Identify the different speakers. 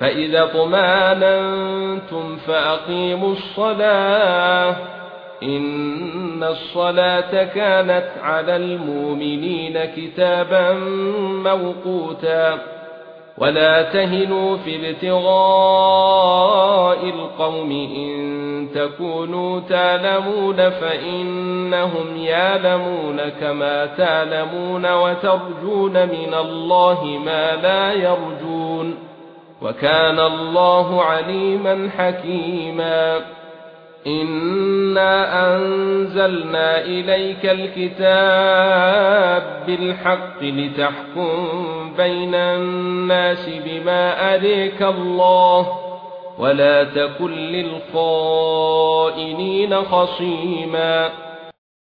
Speaker 1: فَإِذَا طُمَأْنَنتُمْ فَأَقِيمُوا الصَّلَاةَ. إِنَّ الصَّلَاةَ كَانَتْ عَلَى الْمُؤْمِنِينَ كِتَابًا مَّوْقُوتًا. وَلَا تَهِنُوا فِي ابْتِغَاءِ الْقَوْمِ إِن تَكُونُوا تَعْلَمُونَ فَإِنَّهُمْ يَعْلَمُونَ كَمَا تَعْلَمُونَ وَتَرْجُونَ مِنَ اللَّهِ مَا لَا يَرْجُونَ. وَكَانَ اللَّهُ عَلِيمًا حَكِيمًا. إِنَّا أَنزَلْنَا إِلَيْكَ الْكِتَابَ بِالْحَقِّ لِتَحْكُمَ بَيْنَ النَّاسِ بِمَا أَرَاكَ اللَّهُ وَلَا تَكُن لِّلْخَائِنِينَ خَصِيمًا.